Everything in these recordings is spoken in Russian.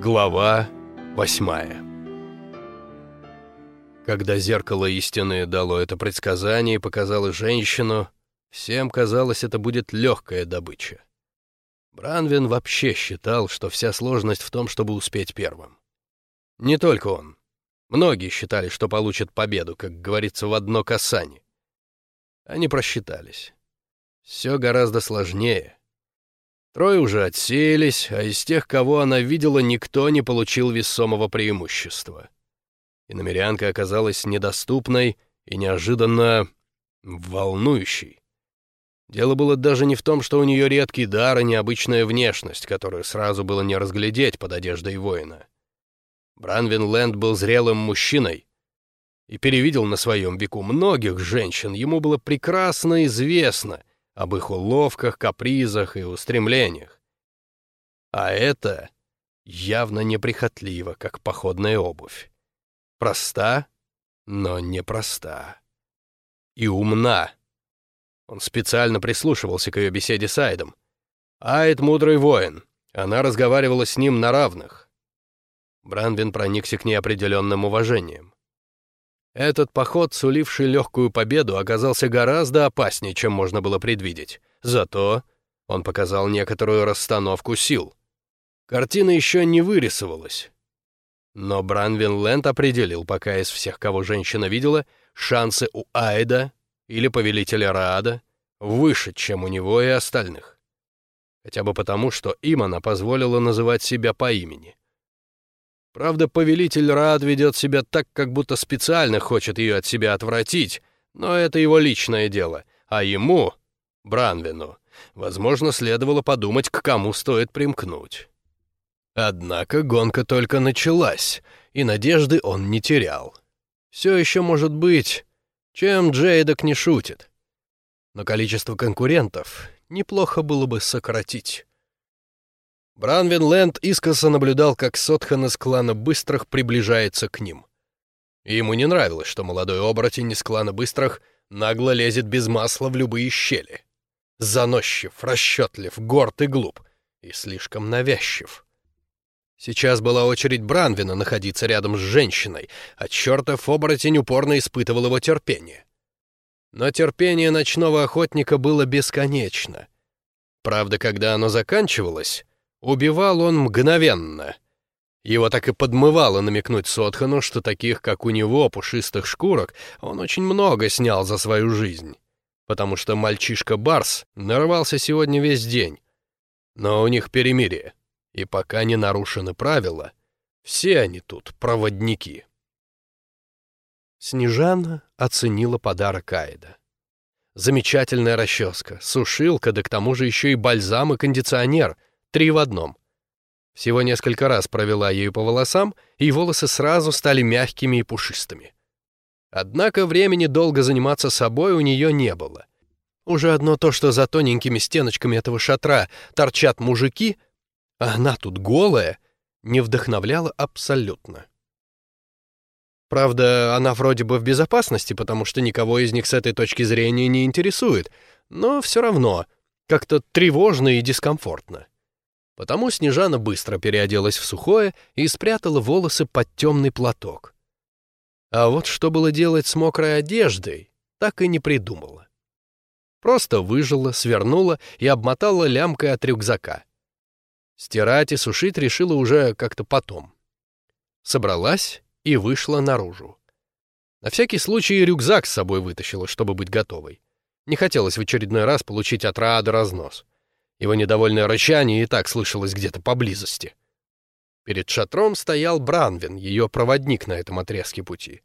Глава восьмая Когда зеркало истины дало это предсказание и показало женщину, всем казалось, это будет легкая добыча. Бранвин вообще считал, что вся сложность в том, чтобы успеть первым. Не только он. Многие считали, что получат победу, как говорится, в одно касание. Они просчитались. Все гораздо сложнее. Трое уже отсеялись, а из тех, кого она видела, никто не получил весомого преимущества. И намерянка оказалась недоступной и неожиданно волнующей. Дело было даже не в том, что у нее редкий дар и необычная внешность, которую сразу было не разглядеть под одеждой воина. Бранвин Лэнд был зрелым мужчиной и перевидел на своем веку многих женщин. Ему было прекрасно известно, об их уловках, капризах и устремлениях. А это явно неприхотливо, как походная обувь. Проста, но непроста. И умна. Он специально прислушивался к ее беседе с Айдом. Айд — мудрый воин. Она разговаривала с ним на равных. Бранвин проникся к ней определенным уважением. Этот поход, суливший легкую победу, оказался гораздо опаснее, чем можно было предвидеть. Зато он показал некоторую расстановку сил. Картина еще не вырисовалась. Но Бранвин Лэнд определил, пока из всех, кого женщина видела, шансы у Айда или Повелителя Раада выше, чем у него и остальных. Хотя бы потому, что им она позволила называть себя по имени. Правда, повелитель Рад ведет себя так, как будто специально хочет ее от себя отвратить, но это его личное дело, а ему, Бранвину, возможно, следовало подумать, к кому стоит примкнуть. Однако гонка только началась, и надежды он не терял. Все еще может быть, чем Джейдок не шутит. Но количество конкурентов неплохо было бы сократить. Бранвин Лэнд искоса наблюдал, как Сотхан из клана Быстрых приближается к ним. И ему не нравилось, что молодой оборотень из клана Быстрых нагло лезет без масла в любые щели. Заносчив, расчетлив, горд и глуп, и слишком навязчив. Сейчас была очередь Бранвина находиться рядом с женщиной, а чертов оборотень упорно испытывал его терпение. Но терпение ночного охотника было бесконечно. Правда, когда оно заканчивалось, Убивал он мгновенно. Его так и подмывало намекнуть Сотхану, что таких, как у него, пушистых шкурок, он очень много снял за свою жизнь. Потому что мальчишка Барс нарывался сегодня весь день. Но у них перемирие, и пока не нарушены правила, все они тут проводники. Снежана оценила подарок Айда. Замечательная расческа, сушилка, да к тому же еще и бальзам и кондиционер — Три в одном. Всего несколько раз провела ею по волосам, и волосы сразу стали мягкими и пушистыми. Однако времени долго заниматься собой у нее не было. Уже одно то, что за тоненькими стеночками этого шатра торчат мужики, а она тут голая, не вдохновляло абсолютно. Правда, она вроде бы в безопасности, потому что никого из них с этой точки зрения не интересует, но все равно как-то тревожно и дискомфортно. Потому Снежана быстро переоделась в сухое и спрятала волосы под темный платок. А вот что было делать с мокрой одеждой, так и не придумала. Просто выжила, свернула и обмотала лямкой от рюкзака. Стирать и сушить решила уже как-то потом. Собралась и вышла наружу. На всякий случай рюкзак с собой вытащила, чтобы быть готовой. Не хотелось в очередной раз получить от Раада разнос. Его недовольное рычание и так слышалось где-то поблизости. Перед шатром стоял Бранвин, ее проводник на этом отрезке пути.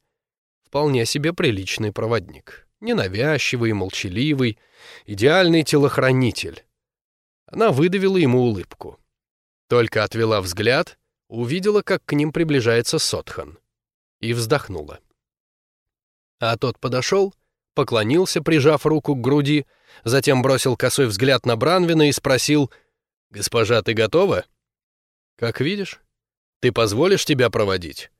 Вполне себе приличный проводник. Ненавязчивый молчаливый, идеальный телохранитель. Она выдавила ему улыбку. Только отвела взгляд, увидела, как к ним приближается Сотхан. И вздохнула. А тот подошел, поклонился, прижав руку к груди, затем бросил косой взгляд на Бранвина и спросил, «Госпожа, ты готова?» «Как видишь. Ты позволишь тебя проводить?»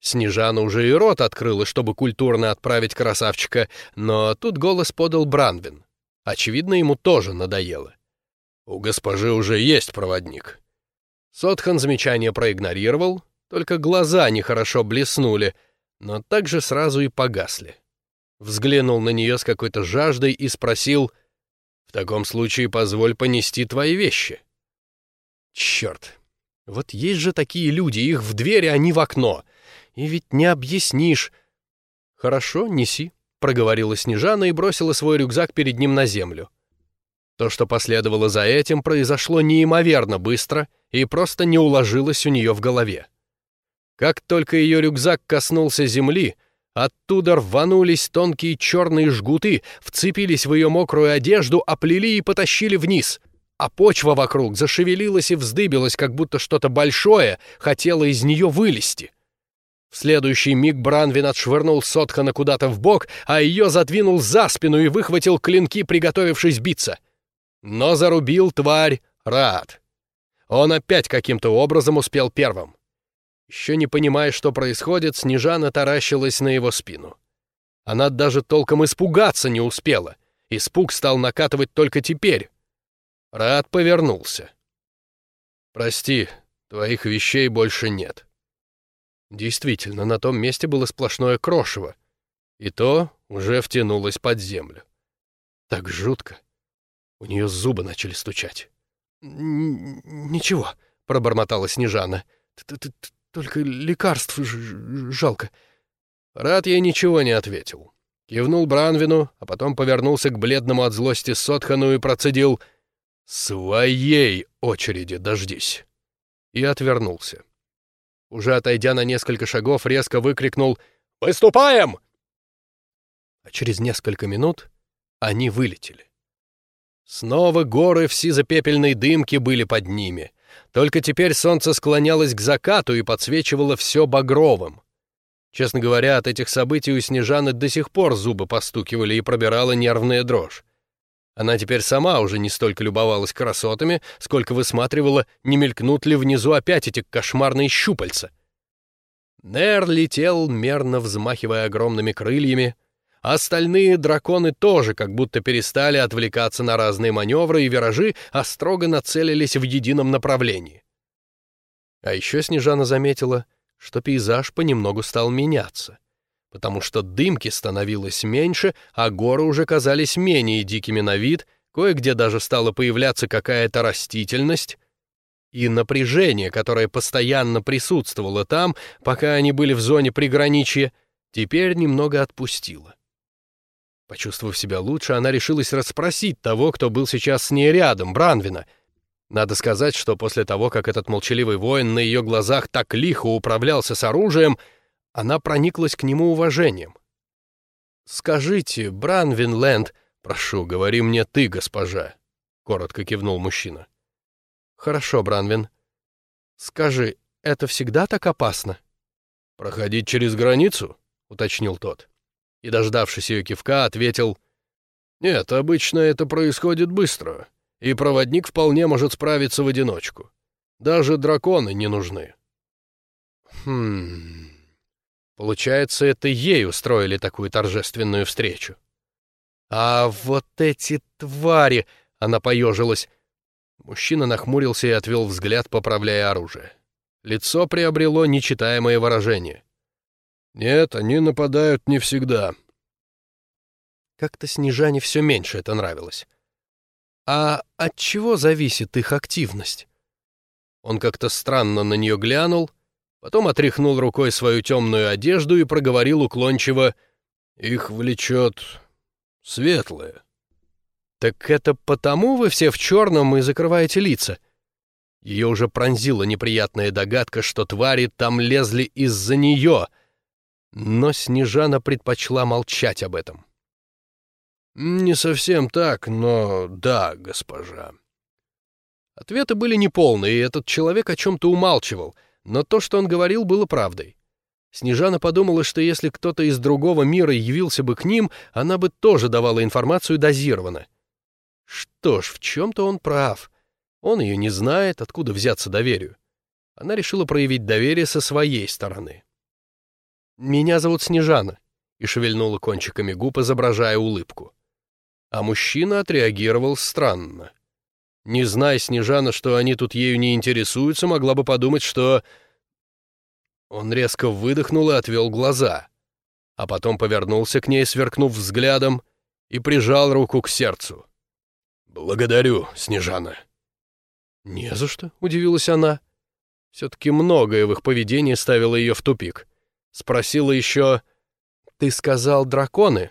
Снежана уже и рот открыла, чтобы культурно отправить красавчика, но тут голос подал Бранвин. Очевидно, ему тоже надоело. «У госпожи уже есть проводник». Сотхан замечание проигнорировал, только глаза нехорошо блеснули, но также сразу и погасли. Взглянул на нее с какой-то жаждой и спросил, «В таком случае позволь понести твои вещи». Черт, вот есть же такие люди, их в двери, а не в окно. И ведь не объяснишь. Хорошо, неси, проговорила Снежана и бросила свой рюкзак перед ним на землю. То, что последовало за этим, произошло неимоверно быстро и просто не уложилось у нее в голове. Как только ее рюкзак коснулся земли, оттуда рванулись тонкие черные жгуты, вцепились в ее мокрую одежду, оплели и потащили вниз, а почва вокруг зашевелилась и вздыбилась, как будто что-то большое хотело из нее вылезти. В следующий миг Бранвин отшвырнул Сотхана куда-то в бок, а ее задвинул за спину и выхватил клинки, приготовившись биться. Но зарубил тварь Рад. Он опять каким-то образом успел первым. Еще не понимая, что происходит, Снежана таращилась на его спину. Она даже толком испугаться не успела. Испуг стал накатывать только теперь. Рад повернулся. «Прости, твоих вещей больше нет». Действительно, на том месте было сплошное крошево, и то уже втянулось под землю. Так жутко. У нее зубы начали стучать. «Ничего», — пробормотала Снежана. «Только лекарств жалко». Рад ей ничего не ответил. Кивнул Бранвину, а потом повернулся к бледному от злости Сотхану и процедил «Своей очереди дождись!» И отвернулся. Уже отойдя на несколько шагов, резко выкрикнул «Выступаем!» А через несколько минут они вылетели. Снова горы в сизопепельной дымке были под ними. Только теперь солнце склонялось к закату и подсвечивало все багровым. Честно говоря, от этих событий у Снежаны до сих пор зубы постукивали и пробирала нервная дрожь. Она теперь сама уже не столько любовалась красотами, сколько высматривала, не мелькнут ли внизу опять эти кошмарные щупальца. Нер летел, мерно взмахивая огромными крыльями, остальные драконы тоже как будто перестали отвлекаться на разные маневры и виражи, а строго нацелились в едином направлении. А еще Снежана заметила, что пейзаж понемногу стал меняться потому что дымки становилось меньше, а горы уже казались менее дикими на вид, кое-где даже стала появляться какая-то растительность, и напряжение, которое постоянно присутствовало там, пока они были в зоне приграничья, теперь немного отпустило. Почувствовав себя лучше, она решилась расспросить того, кто был сейчас с ней рядом, Бранвина. Надо сказать, что после того, как этот молчаливый воин на ее глазах так лихо управлялся с оружием, она прониклась к нему уважением. «Скажите, Бранвинленд, прошу, говори мне ты, госпожа», — коротко кивнул мужчина. «Хорошо, Бранвин. Скажи, это всегда так опасно?» «Проходить через границу?» — уточнил тот. И, дождавшись ее кивка, ответил, «Нет, обычно это происходит быстро, и проводник вполне может справиться в одиночку. Даже драконы не нужны». «Хм...» Получается, это ей устроили такую торжественную встречу. «А вот эти твари!» — она поежилась. Мужчина нахмурился и отвел взгляд, поправляя оружие. Лицо приобрело нечитаемое выражение. «Нет, они нападают не всегда». Как-то Снежане все меньше это нравилось. «А от чего зависит их активность?» Он как-то странно на нее глянул, Потом отряхнул рукой свою темную одежду и проговорил уклончиво «Их влечет светлое». «Так это потому вы все в черном и закрываете лица?» Ее уже пронзила неприятная догадка, что твари там лезли из-за нее, но Снежана предпочла молчать об этом. «Не совсем так, но да, госпожа». Ответы были неполные, и этот человек о чем-то умалчивал — но то, что он говорил, было правдой. Снежана подумала, что если кто-то из другого мира явился бы к ним, она бы тоже давала информацию дозированно. Что ж, в чем-то он прав. Он ее не знает, откуда взяться доверию. Она решила проявить доверие со своей стороны. «Меня зовут Снежана», — и шевельнула кончиками губ, изображая улыбку. А мужчина отреагировал странно. Не зная Снежана, что они тут ею не интересуются, могла бы подумать, что... Он резко выдохнул и отвел глаза, а потом повернулся к ней, сверкнув взглядом, и прижал руку к сердцу. «Благодарю, Снежана». «Не за что», — удивилась она. Все-таки многое в их поведении ставило ее в тупик. Спросила еще, «Ты сказал драконы?»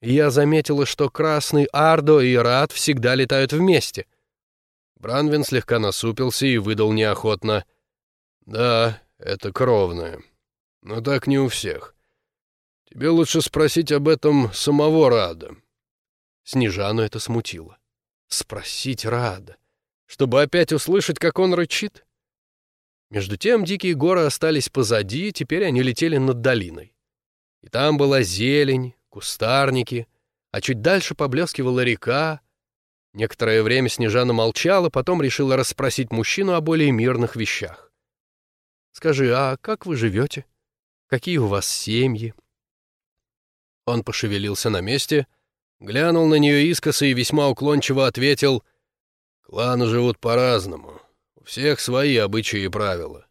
Я заметила, что Красный Ардо и Рад всегда летают вместе. Бранвин слегка насупился и выдал неохотно. «Да, это кровное. Но так не у всех. Тебе лучше спросить об этом самого Рада». Снежану это смутило. Спросить Рада, чтобы опять услышать, как он рычит? Между тем дикие горы остались позади, теперь они летели над долиной. И там была зелень, кустарники, а чуть дальше поблескивала река. Некоторое время Снежана молчала, потом решила расспросить мужчину о более мирных вещах. «Скажи, а как вы живете? Какие у вас семьи?» Он пошевелился на месте, глянул на нее искоса и весьма уклончиво ответил, «Кланы живут по-разному, всех свои обычаи и правила».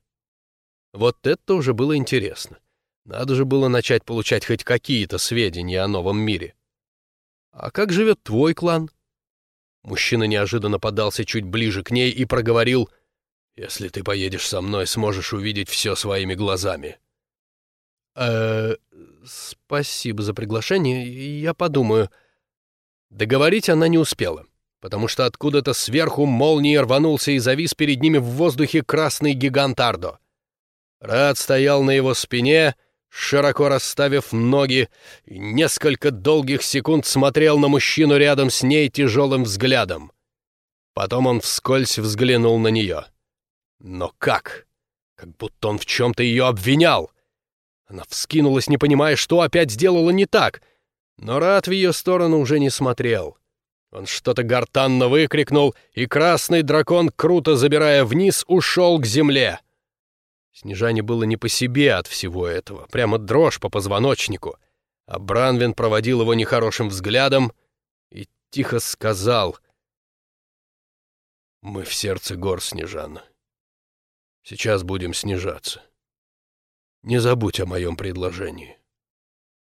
Вот это уже было интересно. Надо же было начать получать хоть какие-то сведения о новом мире. «А как живет твой клан?» Мужчина неожиданно подался чуть ближе к ней и проговорил, «Если ты поедешь со мной, сможешь увидеть все своими глазами». «Э, спасибо за приглашение, я подумаю». Договорить она не успела, потому что откуда-то сверху молнией рванулся и завис перед ними в воздухе красный гигант Ардо. Рад стоял на его спине, широко расставив ноги, и несколько долгих секунд смотрел на мужчину рядом с ней тяжелым взглядом. Потом он вскользь взглянул на нее. Но как? Как будто он в чем-то ее обвинял. Она вскинулась, не понимая, что опять сделала не так, но Рад в ее сторону уже не смотрел. Он что-то гортанно выкрикнул, и красный дракон, круто забирая вниз, ушел к земле. Снежане было не по себе от всего этого, прямо дрожь по позвоночнику. А Бранвин проводил его нехорошим взглядом и тихо сказал «Мы в сердце гор, Снежана. Сейчас будем снижаться. Не забудь о моем предложении».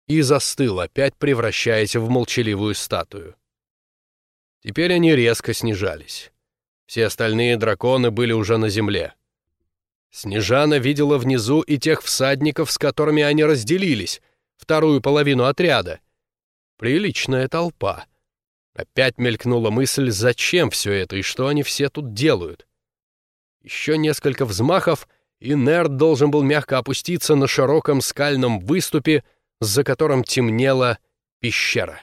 И застыл, опять превращаясь в молчаливую статую. Теперь они резко снижались. Все остальные драконы были уже на земле. Снежана видела внизу и тех всадников, с которыми они разделились, вторую половину отряда. Приличная толпа. Опять мелькнула мысль, зачем все это и что они все тут делают. Еще несколько взмахов, и Нерд должен был мягко опуститься на широком скальном выступе, за которым темнела пещера.